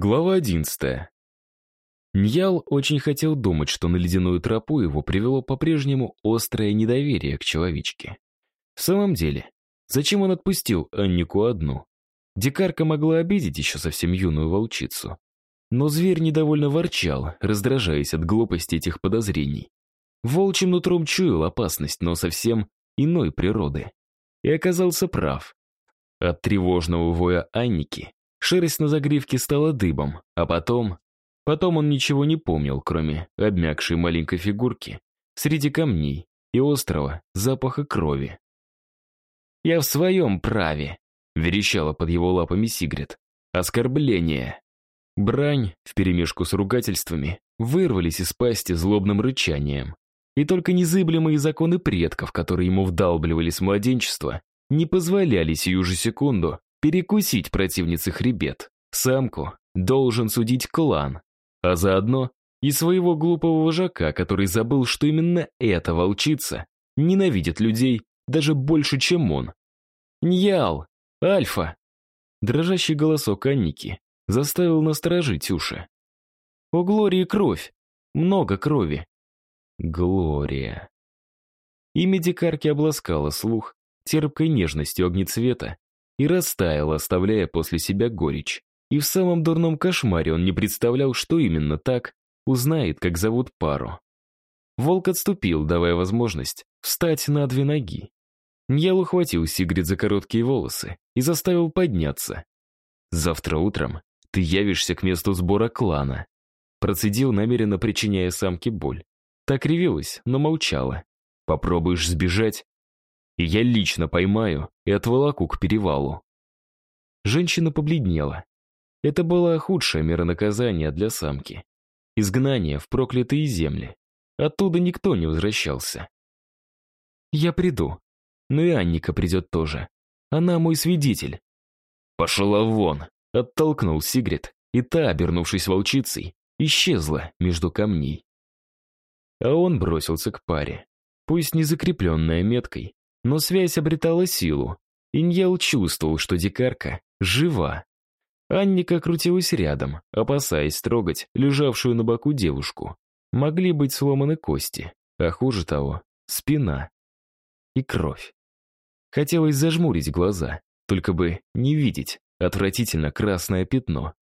Глава одиннадцатая. Ньял очень хотел думать, что на ледяную тропу его привело по-прежнему острое недоверие к человечке. В самом деле, зачем он отпустил Аннику одну? Дикарка могла обидеть еще совсем юную волчицу. Но зверь недовольно ворчал, раздражаясь от глупости этих подозрений. Волчьим нутром чуял опасность, но совсем иной природы. И оказался прав. От тревожного воя Анники Шерсть на загривке стала дыбом, а потом... Потом он ничего не помнил, кроме обмякшей маленькой фигурки среди камней и острого запаха крови. «Я в своем праве», — верещала под его лапами Сигрид. «Оскорбление». Брань, вперемешку с ругательствами, вырвались из пасти злобным рычанием. И только незыблемые законы предков, которые ему вдалбливали с младенчества, не позволяли сию же секунду перекусить противнице хребет. Самку должен судить клан, а заодно и своего глупого вожака, который забыл, что именно эта волчица ненавидит людей даже больше, чем он. «Ньял! Альфа!» Дрожащий голосок Анники заставил насторожить уши. «О, Глории кровь! Много крови!» «Глория!» Имя дикарки обласкало слух терпкой нежностью огнецвета и растаял, оставляя после себя горечь. И в самом дурном кошмаре он не представлял, что именно так узнает, как зовут пару. Волк отступил, давая возможность встать на две ноги. Ньял ухватил Сигрид за короткие волосы и заставил подняться. «Завтра утром ты явишься к месту сбора клана», процедил, намеренно причиняя самке боль. Так ревелась, но молчала. «Попробуешь сбежать, и я лично поймаю и отволоку к перевалу. Женщина побледнела. Это была худшая мера наказания для самки. Изгнание в проклятые земли. Оттуда никто не возвращался. Я приду. Но и Анника придет тоже. Она мой свидетель. Пошла вон, оттолкнул Сигрид, и та, обернувшись волчицей, исчезла между камней. А он бросился к паре. Пусть не закрепленная меткой, но связь обретала силу. Иньял чувствовал, что дикарка жива. Анника крутилась рядом, опасаясь трогать лежавшую на боку девушку. Могли быть сломаны кости, а хуже того, спина и кровь. Хотелось зажмурить глаза, только бы не видеть отвратительно красное пятно.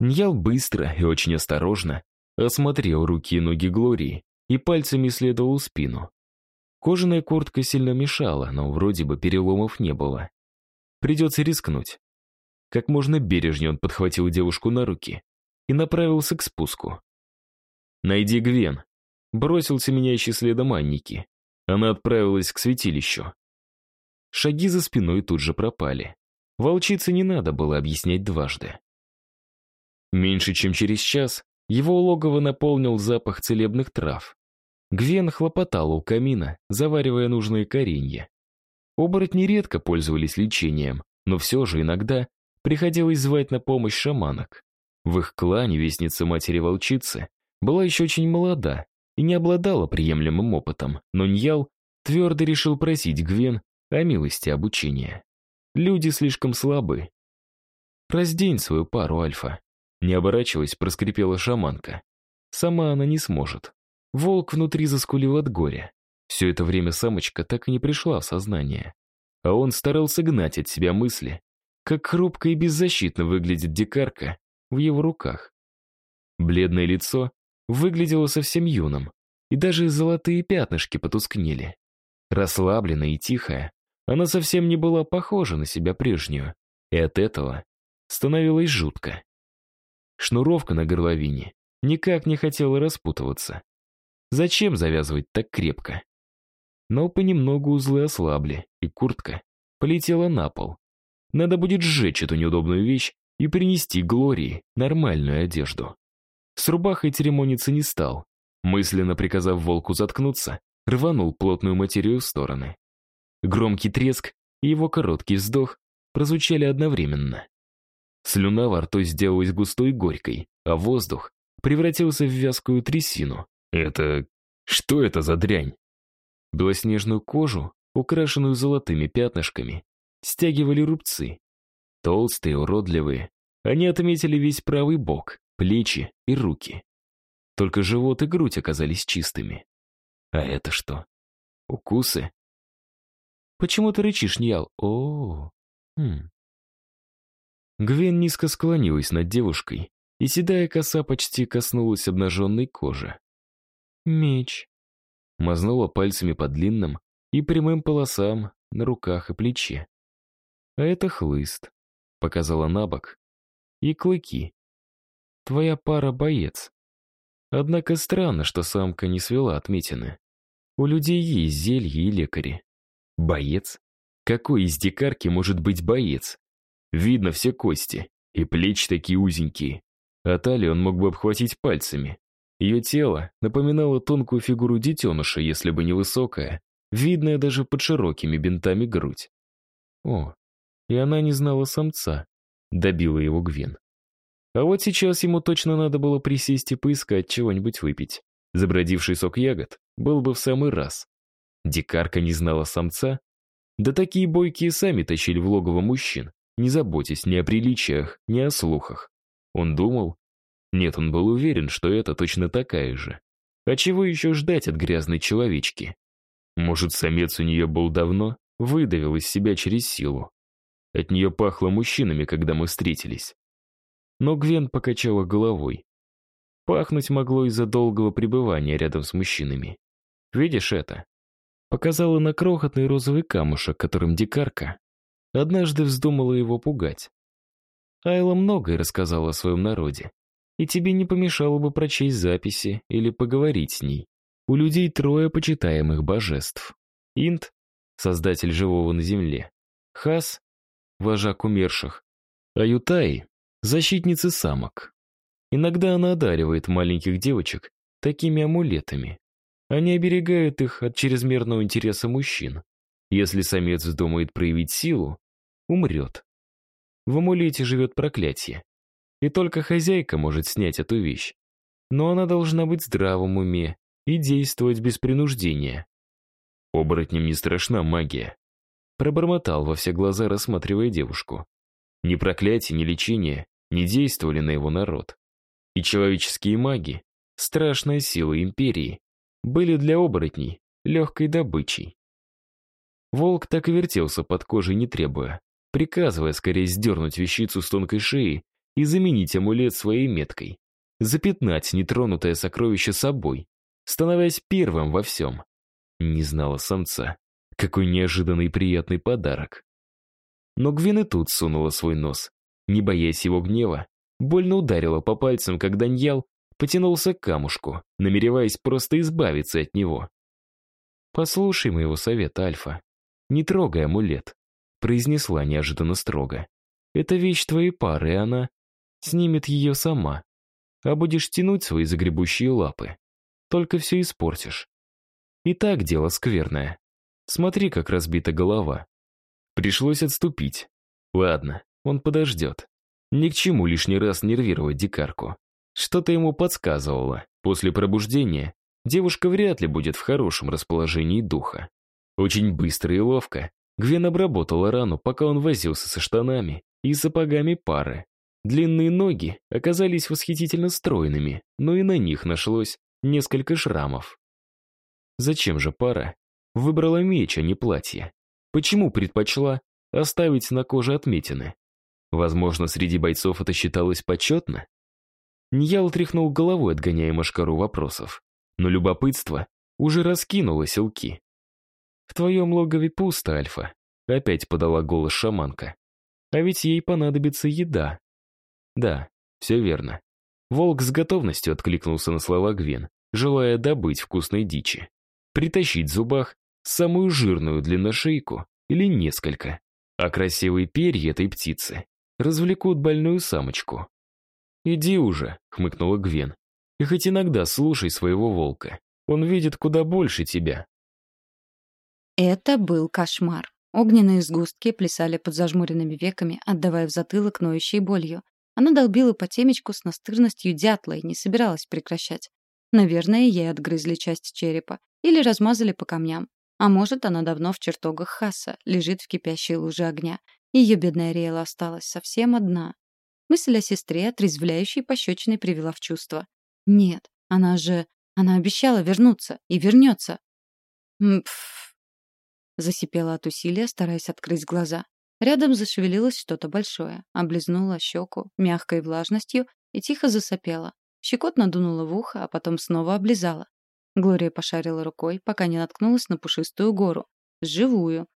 Ньял быстро и очень осторожно осмотрел руки и ноги Глории и пальцами исследовал спину. Кожаная куртка сильно мешала, но вроде бы переломов не было. Придется рискнуть. Как можно бережнее он подхватил девушку на руки и направился к спуску. «Найди Гвен», — бросился меняющий следом Анники. Она отправилась к святилищу. Шаги за спиной тут же пропали. Волчице не надо было объяснять дважды. Меньше чем через час его логово наполнил запах целебных трав. Гвен хлопотал у камина, заваривая нужные коренья. Оборотни редко пользовались лечением, но все же иногда приходилось звать на помощь шаманок. В их клане вестница матери-волчицы была еще очень молода и не обладала приемлемым опытом, но Ньял твердо решил просить Гвен о милости обучения. Люди слишком слабы. «Раздень свою пару, Альфа», — не оборачиваясь, проскрипела шаманка. «Сама она не сможет». Волк внутри заскулил от горя. Все это время самочка так и не пришла в сознание. А он старался гнать от себя мысли, как хрупко и беззащитно выглядит дикарка в его руках. Бледное лицо выглядело совсем юным, и даже золотые пятнышки потускнели. Расслабленная и тихая, она совсем не была похожа на себя прежнюю, и от этого становилось жутко. Шнуровка на горловине никак не хотела распутываться. Зачем завязывать так крепко? Но понемногу узлы ослабли, и куртка полетела на пол. Надо будет сжечь эту неудобную вещь и принести Глории нормальную одежду. С рубахой церемониться не стал. Мысленно приказав волку заткнуться, рванул плотную материю в стороны. Громкий треск и его короткий вздох прозвучали одновременно. Слюна во рту сделалась густой и горькой, а воздух превратился в вязкую трясину. Это... что это за дрянь? Белоснежную кожу, украшенную золотыми пятнышками, стягивали рубцы. Толстые, уродливые, Они отметили весь правый бок, плечи и руки. Только живот и грудь оказались чистыми. А это что? Укусы? Почему ты рычишь, Ньял? О, -о, -о. Хм. Гвен низко склонилась над девушкой, и седая коса почти коснулась обнаженной кожи. Меч. Мазнула пальцами по длинным и прямым полосам на руках и плече. А это хлыст. Показала на бок. И клыки. Твоя пара боец. Однако странно, что самка не свела отметины. У людей есть зелье и лекари. Боец? Какой из дикарки может быть боец? Видно все кости, и плечи такие узенькие. А талию он мог бы обхватить пальцами. Ее тело напоминало тонкую фигуру детеныша, если бы не высокая, видная даже под широкими бинтами грудь. О, и она не знала самца, добила его Гвен. А вот сейчас ему точно надо было присесть и поискать чего-нибудь выпить. Забродивший сок ягод был бы в самый раз. Дикарка не знала самца? Да такие бойкие сами тащили в логово мужчин, не заботясь ни о приличиях, ни о слухах. Он думал? Нет, он был уверен, что это точно такая же. А чего еще ждать от грязной человечки? Может, самец у нее был давно, выдавил из себя через силу. От нее пахло мужчинами, когда мы встретились. Но Гвен покачала головой. Пахнуть могло из-за долгого пребывания рядом с мужчинами. Видишь это? Показала на крохотный розовый камушек, которым дикарка однажды вздумала его пугать. Айла многое рассказала о своем народе, и тебе не помешало бы прочесть записи или поговорить с ней. У людей трое почитаемых божеств. Инт — создатель живого на земле. Хас — вожак умерших. А Ютай защитницы самок. Иногда она одаривает маленьких девочек такими амулетами. Они оберегают их от чрезмерного интереса мужчин. Если самец вздумает проявить силу, умрет. В амулете живет проклятие. И только хозяйка может снять эту вещь. Но она должна быть в здравом уме и действовать без принуждения. Оборотням не страшна магия. Пробормотал во все глаза, рассматривая девушку. Ни проклятие, ни лечение не действовали на его народ. И человеческие маги, страшная сила империи, были для оборотней легкой добычей. Волк так и вертелся под кожей, не требуя, приказывая скорее сдернуть вещицу с тонкой шеи и заменить амулет своей меткой, запятнать нетронутое сокровище собой, становясь первым во всем. Не знала самца. Какой неожиданный приятный подарок. Но Гвин и тут сунула свой нос, не боясь его гнева, больно ударила по пальцам, как Даньял потянулся к камушку, намереваясь просто избавиться от него. «Послушай моего совета, Альфа. Не трогай амулет», — произнесла неожиданно строго. «Это вещь твоей пары, и она снимет ее сама. А будешь тянуть свои загребущие лапы. Только все испортишь. И так дело скверное. Смотри, как разбита голова. Пришлось отступить. Ладно, он подождет. Ни к чему лишний раз нервировать дикарку. Что-то ему подсказывало. После пробуждения девушка вряд ли будет в хорошем расположении духа. Очень быстро и ловко Гвен обработала рану, пока он возился со штанами и сапогами пары. Длинные ноги оказались восхитительно стройными, но и на них нашлось несколько шрамов. Зачем же пара выбрала меч, а не платье? Почему предпочла оставить на коже отметины? Возможно, среди бойцов это считалось почетно? Ньял тряхнул головой, отгоняя Машкару вопросов. Но любопытство уже раскинуло селки. «В твоем логове пусто, Альфа», — опять подала голос шаманка. «А ведь ей понадобится еда». «Да, все верно». Волк с готовностью откликнулся на слова Гвен, желая добыть вкусной дичи. Притащить в зубах самую жирную длинношейку или несколько. А красивые перья этой птицы развлекут больную самочку. «Иди уже», — хмыкнула Гвен. «И хоть иногда слушай своего волка. Он видит куда больше тебя». Это был кошмар. Огненные сгустки плясали под зажмуренными веками, отдавая в затылок ноющей болью. Она долбила по темечку с настырностью дятла и не собиралась прекращать. Наверное, ей отгрызли часть черепа или размазали по камням. А может, она давно в чертогах Хаса, лежит в кипящей луже огня, ее бедная Риэла осталась совсем одна. Мысль о сестре, отрезвляющей пощечиной, привела в чувство. Нет, она же... Она обещала вернуться. И вернется. «Мпф!» — засипела от усилия, стараясь открыть глаза. Рядом зашевелилось что-то большое, облизнула щеку мягкой влажностью и тихо засопела. Щекотно дунула в ухо, а потом снова облизала. Глория пошарила рукой, пока не наткнулась на пушистую гору. Живую.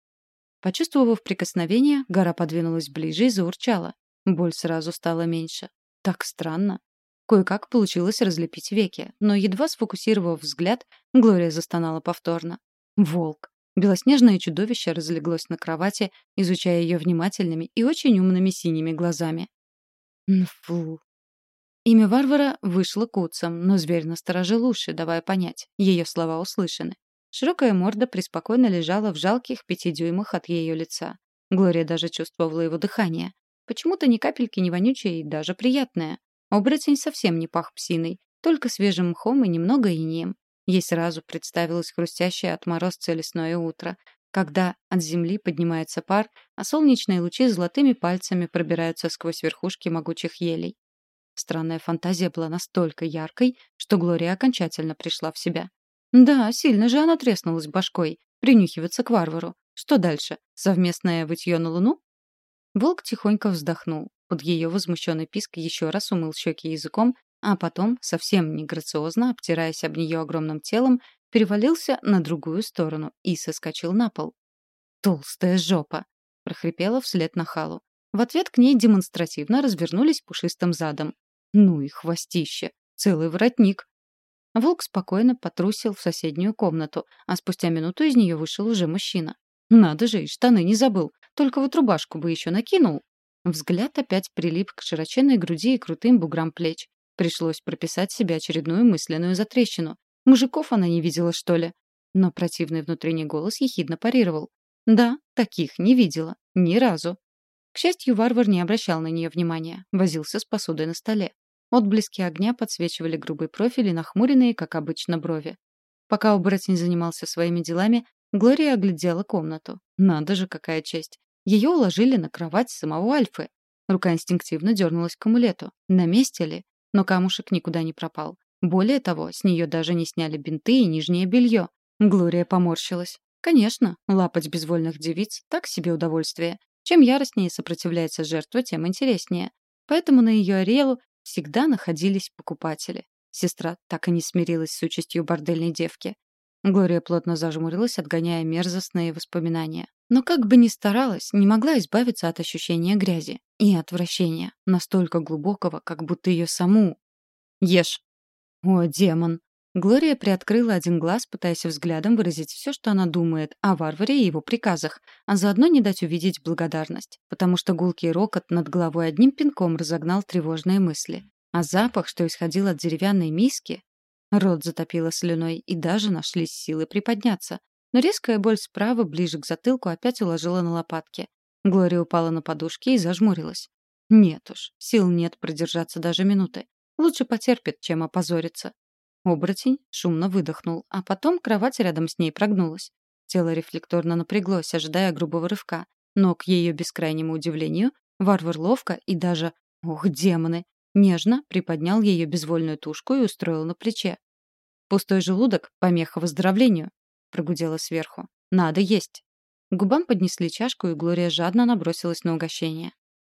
Почувствовав прикосновение, гора подвинулась ближе и заурчала. Боль сразу стала меньше. Так странно. Кое-как получилось разлепить веки, но, едва сфокусировав взгляд, Глория застонала повторно. Волк. Белоснежное чудовище разлеглось на кровати, изучая ее внимательными и очень умными синими глазами. Фу. Имя варвара вышло куцом, но зверь насторожил уши, давая понять. Ее слова услышаны. Широкая морда преспокойно лежала в жалких пяти дюймах от ее лица. Глория даже чувствовала его дыхание. Почему-то ни капельки не вонючее и даже приятное. Оборотень совсем не пах псиной, только свежим мхом и немного инеем. Ей сразу представилось хрустящее от морозца лесное утро, когда от земли поднимается пар, а солнечные лучи золотыми пальцами пробираются сквозь верхушки могучих елей. Странная фантазия была настолько яркой, что Глория окончательно пришла в себя. Да, сильно же она треснулась башкой, принюхиваться к варвару. Что дальше? Совместное вытье на луну? Волк тихонько вздохнул. Под ее возмущенный писк еще раз умыл щеки языком а потом, совсем неграциозно, обтираясь об нее огромным телом, перевалился на другую сторону и соскочил на пол. «Толстая жопа!» — прохрипела вслед на халу. В ответ к ней демонстративно развернулись пушистым задом. «Ну и хвостище! Целый воротник!» Волк спокойно потрусил в соседнюю комнату, а спустя минуту из нее вышел уже мужчина. «Надо же, и штаны не забыл. Только вот рубашку бы еще накинул». Взгляд опять прилип к широченной груди и крутым буграм плеч. Пришлось прописать себе очередную мысленную затрещину. Мужиков она не видела, что ли? Но противный внутренний голос ехидно парировал. Да, таких не видела. Ни разу. К счастью, варвар не обращал на нее внимания. Возился с посудой на столе. Отблески огня подсвечивали грубый профиль и нахмуренные, как обычно, брови. Пока оборотень занимался своими делами, Глория оглядела комнату. Надо же, какая честь. Ее уложили на кровать самого Альфы. Рука инстинктивно дернулась к амулету. На месте ли? Но камушек никуда не пропал. Более того, с нее даже не сняли бинты и нижнее белье. Глория поморщилась. Конечно, лапать безвольных девиц — так себе удовольствие. Чем яростнее сопротивляется жертва, тем интереснее. Поэтому на ее Ариэлу всегда находились покупатели. Сестра так и не смирилась с участью бордельной девки. Глория плотно зажмурилась, отгоняя мерзостные воспоминания. Но как бы ни старалась, не могла избавиться от ощущения грязи и отвращения, настолько глубокого, как будто ее саму... Ешь. О, демон. Глория приоткрыла один глаз, пытаясь взглядом выразить все, что она думает о варваре и его приказах, а заодно не дать увидеть благодарность, потому что гулкий рокот над головой одним пинком разогнал тревожные мысли. А запах, что исходил от деревянной миски, Рот затопило слюной, и даже нашлись силы приподняться. Но резкая боль справа, ближе к затылку, опять уложила на лопатки. Глория упала на подушки и зажмурилась. Нет уж, сил нет продержаться даже минуты. Лучше потерпит, чем опозориться. Оборотень шумно выдохнул, а потом кровать рядом с ней прогнулась. Тело рефлекторно напряглось, ожидая грубого рывка. Но, к ее бескрайнему удивлению, варвар ловко и даже... Ох, демоны! Нежно приподнял ее безвольную тушку и устроил на плече. «Пустой желудок — помеха выздоровлению», — прогудела сверху. «Надо есть». Губам поднесли чашку, и Глория жадно набросилась на угощение.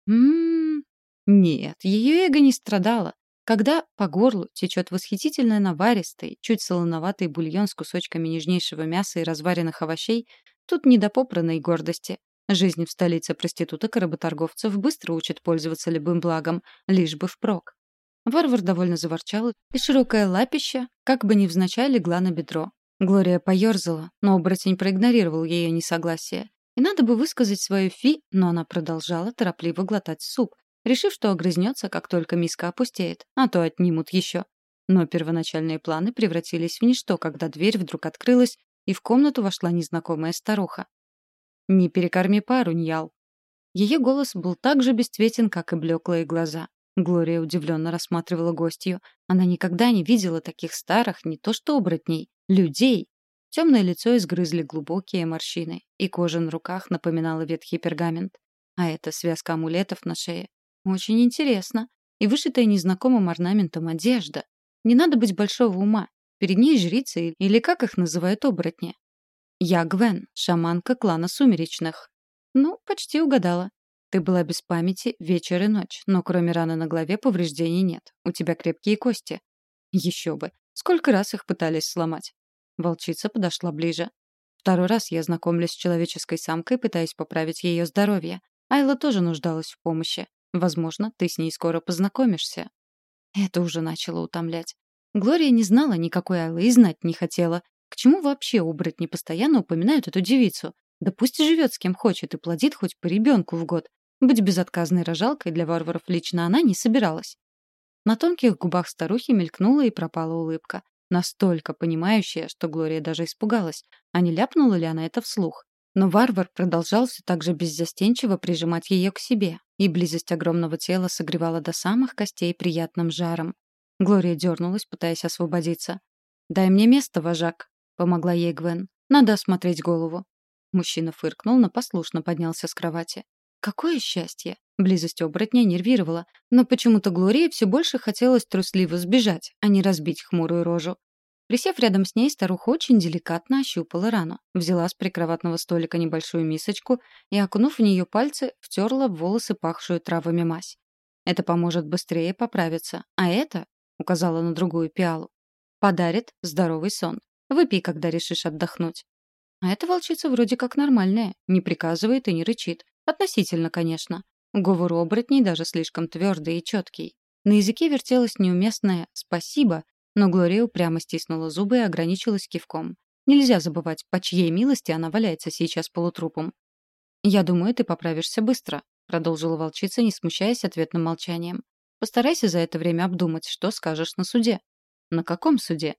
«М-м-м...» Нет, ее эго не страдало. Когда по горлу течет восхитительно наваристый, чуть солоноватый бульон с кусочками нежнейшего мяса и разваренных овощей, тут не до попранной гордости. Жизнь в столице проституток и работорговцев быстро учит пользоваться любым благом, лишь бы впрок. Варвар довольно заворчал, и широкая лапища, как бы невзначай, легла на бедро. Глория поерзала, но оборотень проигнорировал ее несогласие. И надо бы высказать свою фи, но она продолжала торопливо глотать суп, решив, что огрызнется, как только миска опустеет, а то отнимут еще. Но первоначальные планы превратились в ничто, когда дверь вдруг открылась, и в комнату вошла незнакомая старуха. «Не перекорми пару, Ньял». Ее голос был так же бесцветен, как и блеклые глаза. Глория удивленно рассматривала гостью. Она никогда не видела таких старых, не то что оборотней, людей. Темное лицо изгрызли глубокие морщины, и кожа на руках напоминала ветхий пергамент. А это связка амулетов на шее. Очень интересно. И вышитая незнакомым орнаментом одежда. Не надо быть большого ума. Перед ней жрицы или как их называют оборотни. Я Гвен, шаманка клана Сумеречных. Ну, почти угадала. Ты была без памяти вечер и ночь, но кроме раны на голове повреждений нет. У тебя крепкие кости. Еще бы. Сколько раз их пытались сломать? Волчица подошла ближе. Второй раз я знакомлюсь с человеческой самкой, пытаясь поправить ее здоровье. Айла тоже нуждалась в помощи. Возможно, ты с ней скоро познакомишься. Это уже начало утомлять. Глория не знала никакой Айлы и знать не хотела. К чему вообще оборотни постоянно упоминают эту девицу? Да пусть живет с кем хочет и плодит хоть по ребенку в год. Быть безотказной рожалкой для варваров лично она не собиралась. На тонких губах старухи мелькнула и пропала улыбка. Настолько понимающая, что Глория даже испугалась, а не ляпнула ли она это вслух. Но варвар продолжал все так же беззастенчиво прижимать ее к себе, и близость огромного тела согревала до самых костей приятным жаром. Глория дернулась, пытаясь освободиться. «Дай мне место, вожак», — помогла ей Гвен. «Надо осмотреть голову». Мужчина фыркнул, но послушно поднялся с кровати. Какое счастье! Близость оборотня нервировала, но почему-то Глории все больше хотелось трусливо сбежать, а не разбить хмурую рожу. Присев рядом с ней, старуха очень деликатно ощупала рану, взяла с прикроватного столика небольшую мисочку и, окунув в нее пальцы, втерла в волосы пахшую травами мазь. Это поможет быстрее поправиться, а это, указала на другую пиалу, подарит здоровый сон. Выпей, когда решишь отдохнуть. А эта волчица вроде как нормальная, не приказывает и не рычит. Относительно, конечно. Говор оборотней даже слишком твердый и четкий. На языке вертелось неуместное «спасибо», но Глория упрямо стиснула зубы и ограничилась кивком. Нельзя забывать, по чьей милости она валяется сейчас полутрупом. «Я думаю, ты поправишься быстро», — продолжила волчица, не смущаясь ответным молчанием. «Постарайся за это время обдумать, что скажешь на суде». «На каком суде?»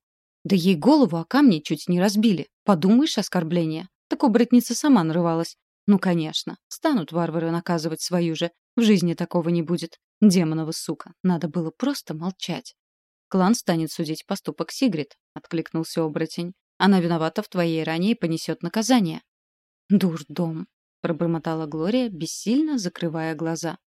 «Да ей голову о камни чуть не разбили. Подумаешь, оскорбление. Так оборотница сама нарывалась. Ну, конечно, станут варвары наказывать свою же. В жизни такого не будет. Демонова сука. Надо было просто молчать. Клан станет судить поступок Сигрид, откликнулся оборотень. Она виновата в твоей ране и понесет наказание. Дурдом, пробормотала Глория, бессильно закрывая глаза.